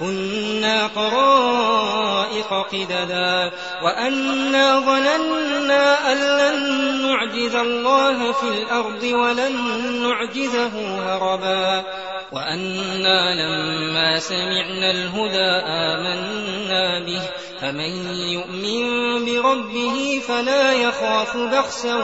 كنا طرائق قددا وأنا ظننا أن لن نعجز الله في الأرض ولن نعجزه هربا وأنا لما سمعنا الهدى آمنا به فمن يؤمن بربه فلا يخاف بخسا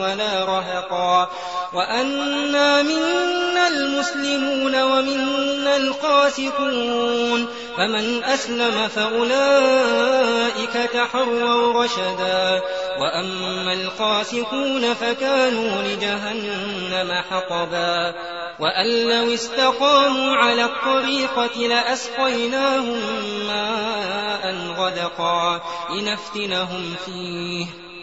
ولا رهقا وأنا منا المسلمون ومنا القاسطون. فمن أسلم فأولئك تحروا رشدا. وأما القاسطون فكانوا لجهنم حطبا. وأن لو استقاموا على الطريقة لأسقيناهم ماء غدقا. لنفتنهم فيه.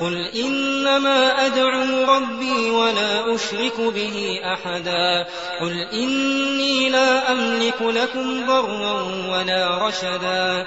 قل إنما أدعو ربي ولا أشرك به أحدا. قل إني لا أملك لكم ضرا ولا رشدا.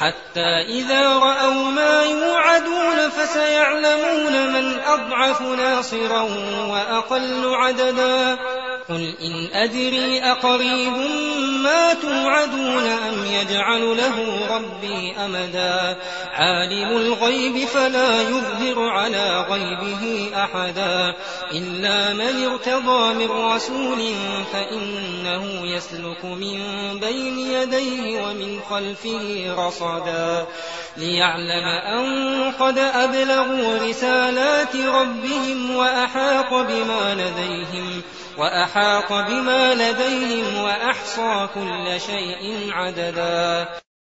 حتى إذا رأوا ما يوعدون فسيعلمون من أضعف ناصرا وأقل عددا. قل إن أدري أقريب ما توعدون أم يجعل له ربي أمدا؟ عالم الغيب فلا يظهر على غيبه أحدا. إلا من ارتضى من رسول فإنه يسلك من بين يديه ومن خلفه رصدا. ليعلم أن قد أبلغوا رسالات ربهم وأحاط بما لديهم. وأحاط بما لديهم وأحصى كل شيء عددا.